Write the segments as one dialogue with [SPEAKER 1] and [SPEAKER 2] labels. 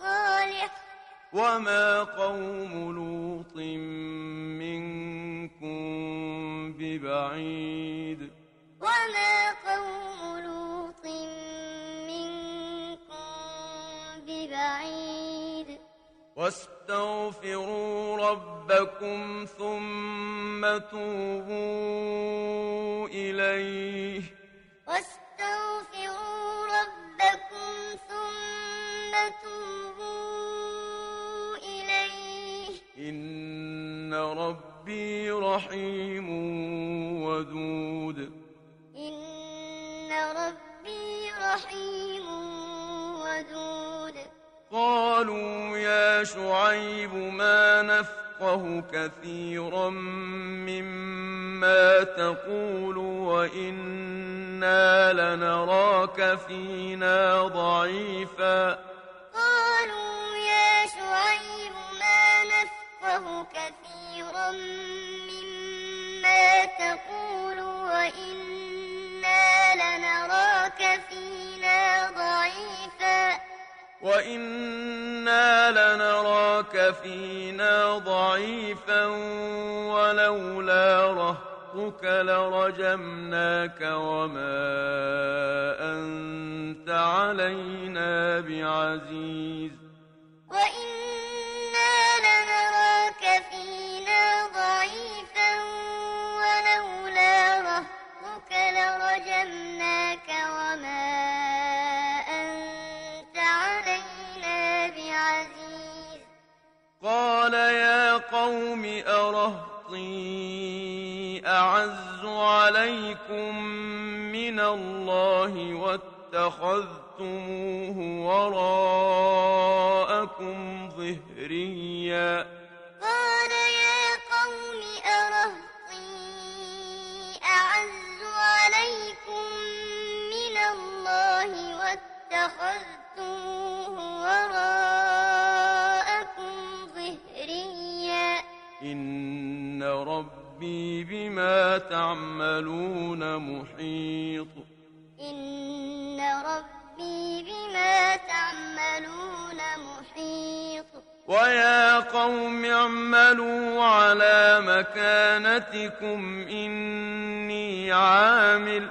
[SPEAKER 1] صالح.
[SPEAKER 2] وما قوم لوط منكم ببعيد.
[SPEAKER 1] وما قوم لوط منكم ببعيد.
[SPEAKER 2] واستغفروا ربكم ثم توبوا إليه إن ربي رحيم ودود
[SPEAKER 1] إن ربي رحيم ودود
[SPEAKER 2] قالوا يا شعيب ما نفقه كثيرا مما تقول وإنا لنراك فينا ضعيفا
[SPEAKER 1] قالوا يا شعيب ما نفقه كثيرا مما تقول وإنا لنراك فينا ضعيفا
[SPEAKER 2] وإنا لنراك فينا ضعيفا ولولا رهطك لرجمناك وما أنت علينا بعزيز عليكم من الله واتخذتموه وراءكم ظهريا.
[SPEAKER 1] قال يا قوم أرهطي أعز عليكم من الله واتخذتموه وراءكم ظهريا.
[SPEAKER 2] إن ربي بما تعملون محيط
[SPEAKER 1] إن ربي بما تعملون محيط
[SPEAKER 2] ويا قوم اعملوا على مكانتكم إني عامل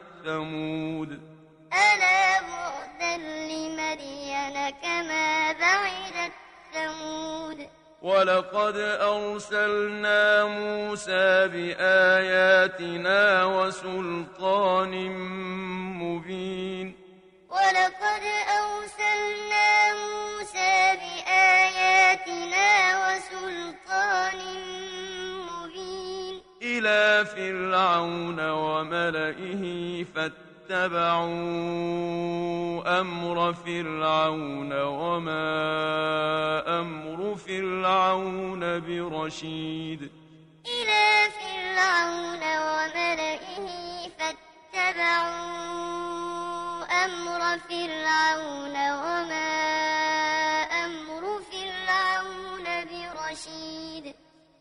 [SPEAKER 2] ثمود.
[SPEAKER 1] ألا بعدا لمدين كما بعدت ثمود.
[SPEAKER 2] ولقد أرسلنا موسى بآياتنا وسلطان مبين. فرعون وملئه فاتبعوا أمر فرعون وما أمر فرعون برشيد.
[SPEAKER 1] إلى فرعون وملئه فاتبعوا أمر فرعون وما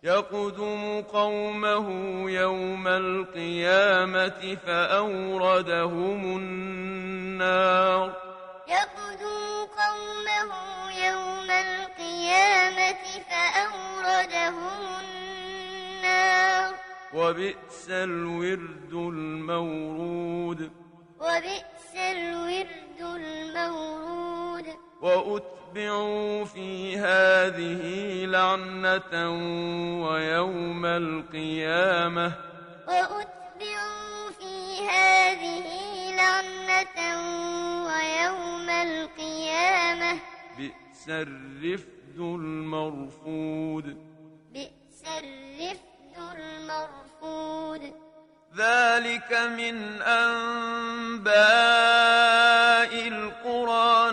[SPEAKER 2] يقدم قومه يوم القيامة فأوردهم النار.
[SPEAKER 1] يقدم قومه يوم القيامة فأوردهم النار.
[SPEAKER 2] وبئس الورد المورود.
[SPEAKER 1] وبئس الورد المورود.
[SPEAKER 2] وأتبعوا في هذه لعنة ويوم القيامة.
[SPEAKER 1] وأتبعوا في هذه لعنة ويوم القيامة.
[SPEAKER 2] بئس الرفد المرفود.
[SPEAKER 1] بئس الرفد المرفود.
[SPEAKER 2] ذلك من أنباء القرى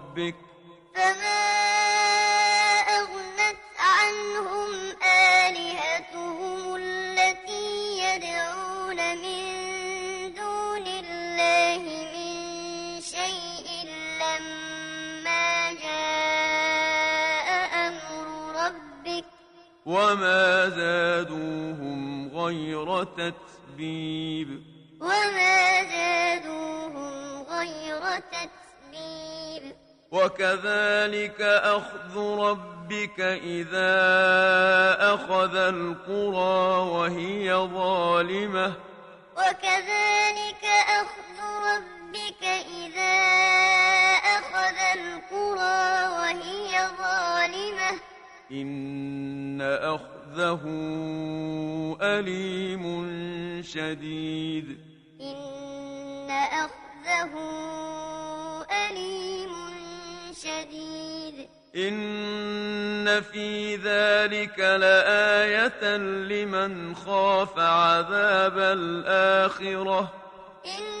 [SPEAKER 2] وما زادوهم غير تتبيب
[SPEAKER 1] وما زادوهم غير تتبيب
[SPEAKER 2] وكذلك أخذ ربك إذا أخذ القرى وهي ظالمة
[SPEAKER 1] وكذلك أخذ ربك إذا أخذ القرى وهي ظالمة
[SPEAKER 2] إن أخذه أليم شديد
[SPEAKER 1] إن أخذه أليم شديد
[SPEAKER 2] إن في ذلك لآية لمن خاف عذاب الآخرة
[SPEAKER 1] إن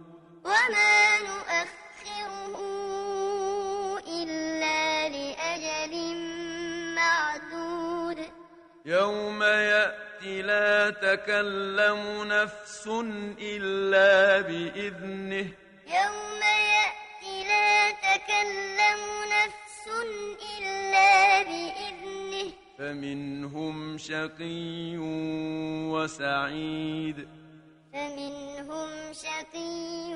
[SPEAKER 1] وما نؤخره إلا لأجل معدود.
[SPEAKER 2] يوم يأتي لا تكلم نفس إلا بإذنه.
[SPEAKER 1] يوم يأتي لا تكلم نفس إلا بإذنه.
[SPEAKER 2] فمنهم شقي وسعيد.
[SPEAKER 1] فمنهم شقي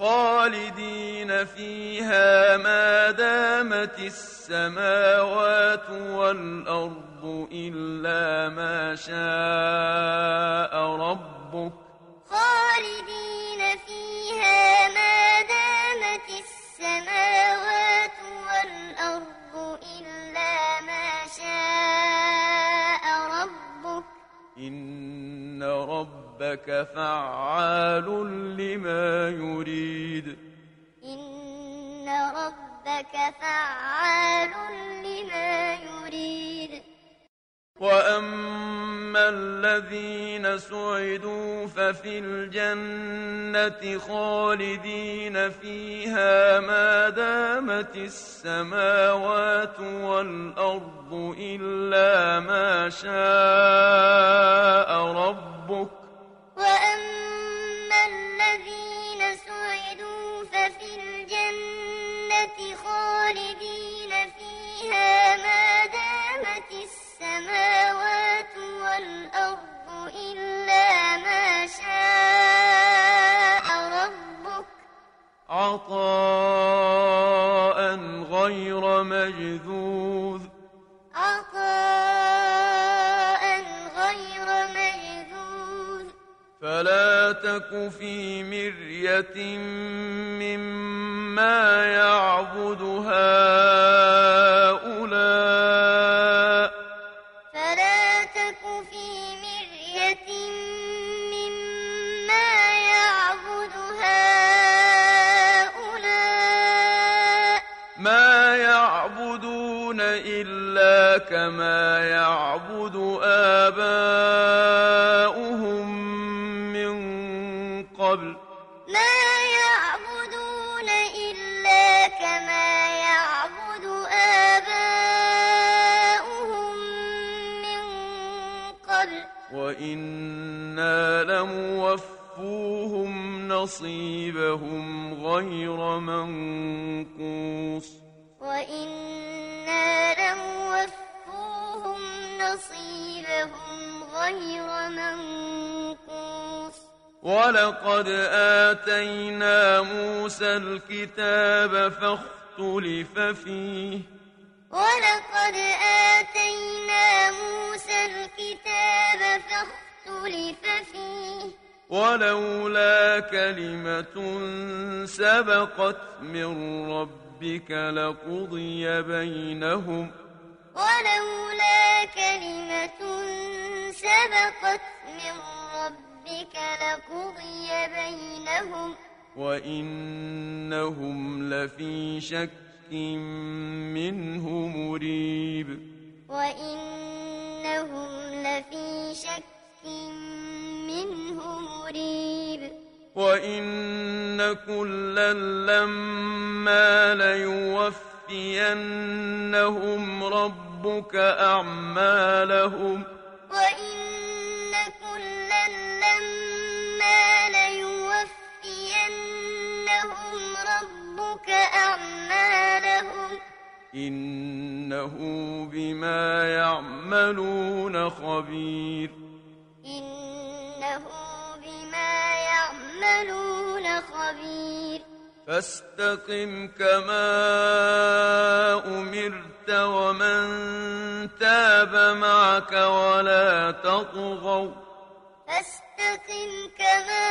[SPEAKER 2] خالدين فيها ما دامت السماوات والأرض إلا ما شاء ربك
[SPEAKER 1] ربك
[SPEAKER 2] فعال لما يريد.
[SPEAKER 1] إن ربك فعال لما يريد.
[SPEAKER 2] وأما الذين سعدوا ففي الجنة خالدين فيها ما دامت السماوات والأرض إلا ما شاء ربك عطاء غير مجذوذ.
[SPEAKER 1] عطاء غير مجذوذ.
[SPEAKER 2] فلا تك في مرية وإنا لموفوهم نصيبهم غير منقوص
[SPEAKER 1] وإنا لموفوهم نصيبهم غير منقوص
[SPEAKER 2] ولقد آتينا موسى الكتاب فاختلف فيه
[SPEAKER 1] ولقد آتينا موسى الكتاب فاختلف فيه.
[SPEAKER 2] ولولا كلمة سبقت من ربك لقضي بينهم.
[SPEAKER 1] ولولا كلمة سبقت من ربك لقضي بينهم.
[SPEAKER 2] وإنهم لفي شك منه مريب.
[SPEAKER 1] وإنهم لفي شك منه مريب.
[SPEAKER 2] وإن كلا لما ليوفينهم ربك أعمالهم
[SPEAKER 1] وإن كلا لما ليوفينهم ربك أعمالهم
[SPEAKER 2] إنه بما يعملون خبير.
[SPEAKER 1] إنه بما يعملون خبير.
[SPEAKER 2] فاستقم كما أمرت ومن تاب معك ولا تطغوا.
[SPEAKER 1] فاستقم كما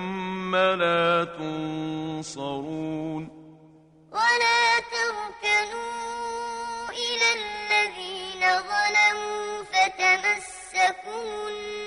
[SPEAKER 2] لا تنصرون
[SPEAKER 1] ولا تركنوا إلى الذين ظلموا فتمسكم النار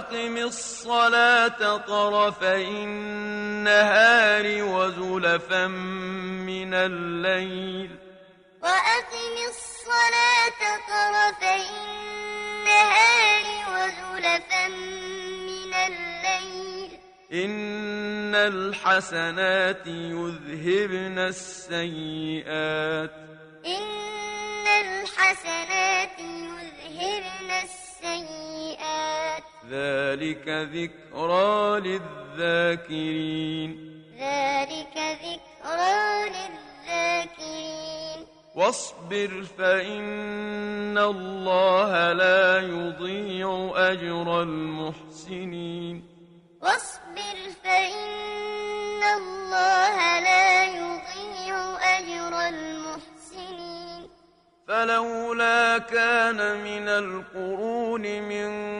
[SPEAKER 2] وأقم الصلاة طرفي النهار وزلفا من الليل.
[SPEAKER 1] وأقم الصلاة طرفي النهار وزلفا من الليل.
[SPEAKER 2] إن الحسنات يذهبن السيئات.
[SPEAKER 1] إن الحسنات
[SPEAKER 2] ذلك ذكرى للذاكرين
[SPEAKER 1] ذلك ذكرى للذاكرين
[SPEAKER 2] واصبر فإن الله لا يضيع أجر المحسنين
[SPEAKER 1] واصبر فإن الله لا يضيع أجر المحسنين
[SPEAKER 2] فلولا كان من القرون من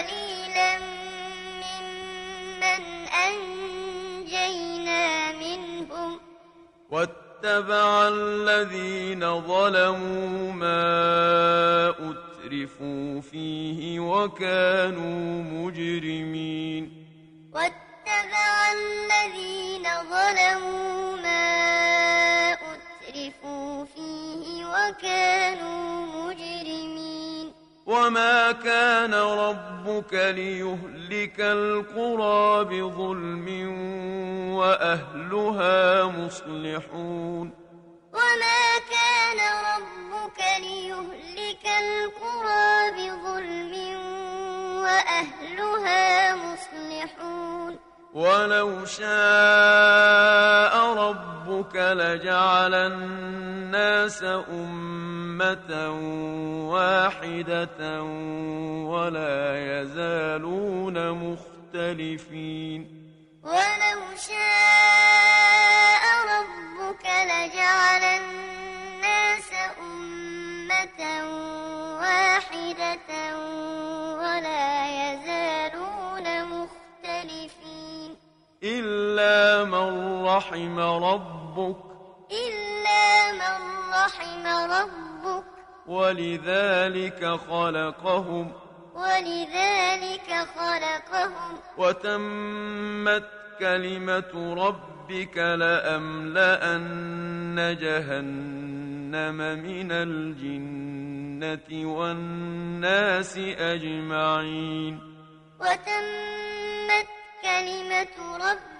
[SPEAKER 1] قليلا ممن أنجينا منهم.
[SPEAKER 2] واتبع الذين ظلموا ما أترفوا فيه وكانوا مجرمين.
[SPEAKER 1] واتبع الذين ظلموا ما أترفوا فيه وكانوا
[SPEAKER 2] وما كان ربك ليهلك القرى بظلم وأهلها مصلحون
[SPEAKER 1] وما كان ربك ليهلك القرى بظلم وأهلها مصلحون
[SPEAKER 2] ولو شاء ربك لجعل الناس أمة واحدة ولا يزالون مختلفين.
[SPEAKER 1] ولو شاء ربك لجعل الناس أمة
[SPEAKER 2] رحم ربك
[SPEAKER 1] إلا من رحم ربك
[SPEAKER 2] ولذلك خلقهم
[SPEAKER 1] ولذلك خلقهم
[SPEAKER 2] وتمت كلمة ربك لأملأن جهنم من الجنة والناس أجمعين
[SPEAKER 1] وتمت كلمة ربك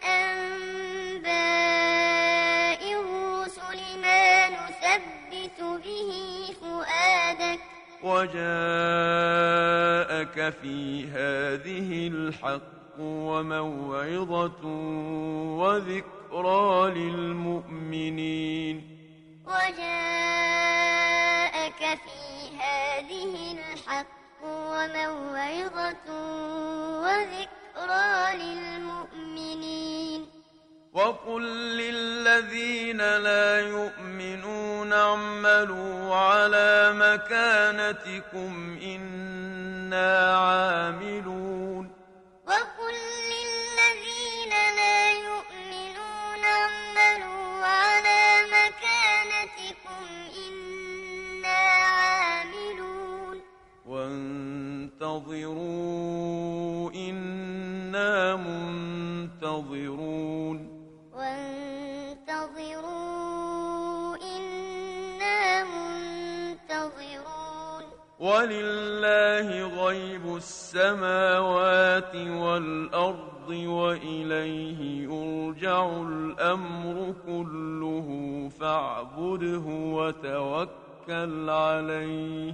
[SPEAKER 2] وجاءك في هذه الحق وموعظة وذكرى للمؤمنين.
[SPEAKER 1] وجاءك في هذه الحق وموعظة وذكرى للمؤمنين.
[SPEAKER 2] وقل للذين لا يؤمنون اعملوا على مكانتكم إنا عاملون ولله غيب السماوات والأرض وإليه يرجع الأمر كله فاعبده وتوكل عليه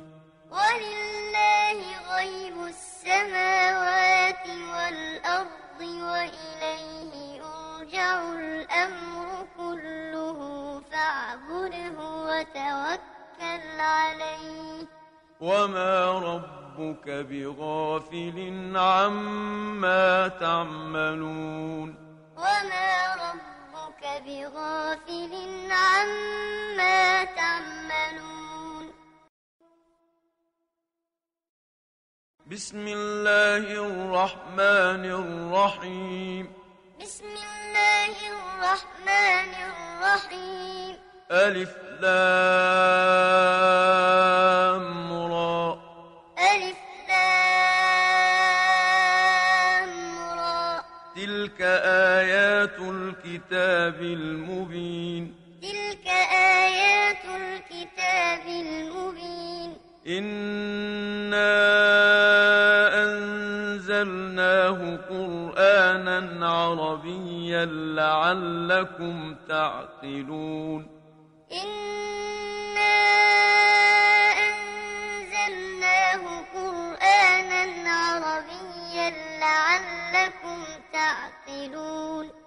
[SPEAKER 2] وما ربك بغافل عما تعملون
[SPEAKER 1] وما ربك بغافل عما تعملون
[SPEAKER 2] بسم الله الرحمن الرحيم
[SPEAKER 1] بسم الله الرحمن الرحيم
[SPEAKER 2] ألف لام الكتاب المبين.
[SPEAKER 1] تلك آيات الكتاب المبين.
[SPEAKER 2] إنا أنزلناه قرآنا عربيا لعلكم تعقلون.
[SPEAKER 1] إنا أنزلناه قرآنا عربيا لعلكم تعقلون.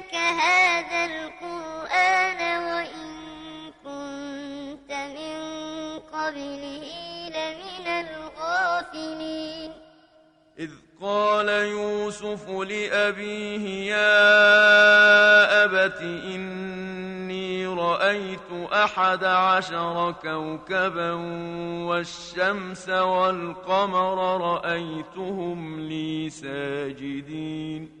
[SPEAKER 1] هذا القرآن وإن كنت من قبله لمن الغافلين.
[SPEAKER 2] إذ قال يوسف لأبيه يا أبت إني رأيت أحد عشر كوكبا والشمس والقمر رأيتهم لي ساجدين.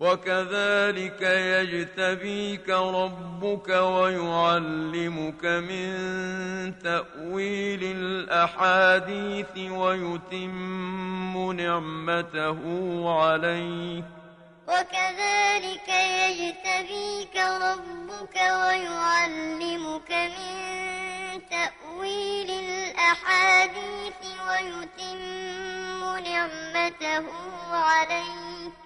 [SPEAKER 2] وكذلك يجتبيك ربك ويعلمك من تأويل الأحاديث ويتم نعمته عليك.
[SPEAKER 1] وكذلك يجتبيك ربك ويعلمك من تأويل الأحاديث ويتم نعمته عليك.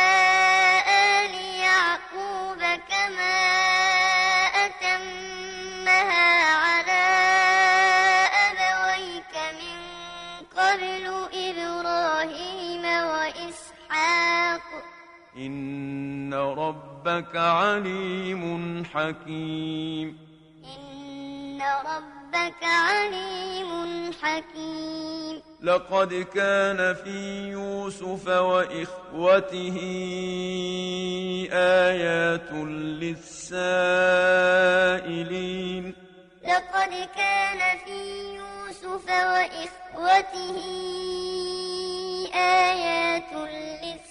[SPEAKER 2] إن ربك عليم حكيم.
[SPEAKER 1] إن ربك عليم حكيم.
[SPEAKER 2] لقد كان في يوسف وإخوته آيات للسائلين.
[SPEAKER 1] لقد كان في يوسف وإخوته آيات للسائلين.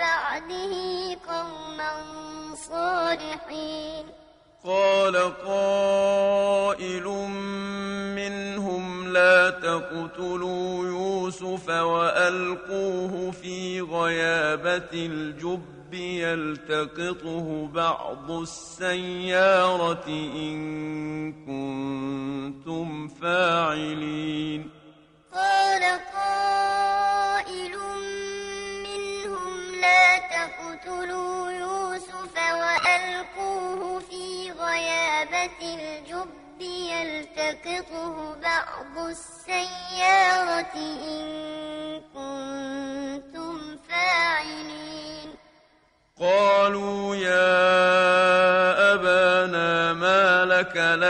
[SPEAKER 1] بعده قوما صالحين.
[SPEAKER 2] قال قائل منهم لا تقتلوا يوسف وألقوه في غيابة الجب يلتقطه بعض السيارة إن كنتم فاعلين.
[SPEAKER 1] قال قائل منهم لا تقتلوا يوسف وألقوه في غيابة الجب يلتقطه بعض السيارة إن كنتم فاعلين.
[SPEAKER 2] قالوا يا أبانا ما لك لا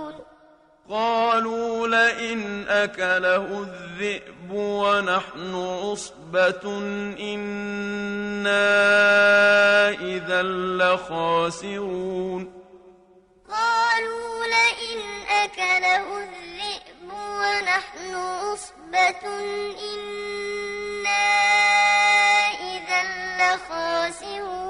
[SPEAKER 2] قالوا لئن أكله الذئب ونحن عصبة إنا إذا لخاسرون.
[SPEAKER 1] قالوا لئن أكله الذئب ونحن عصبة إنا إذا لخاسرون.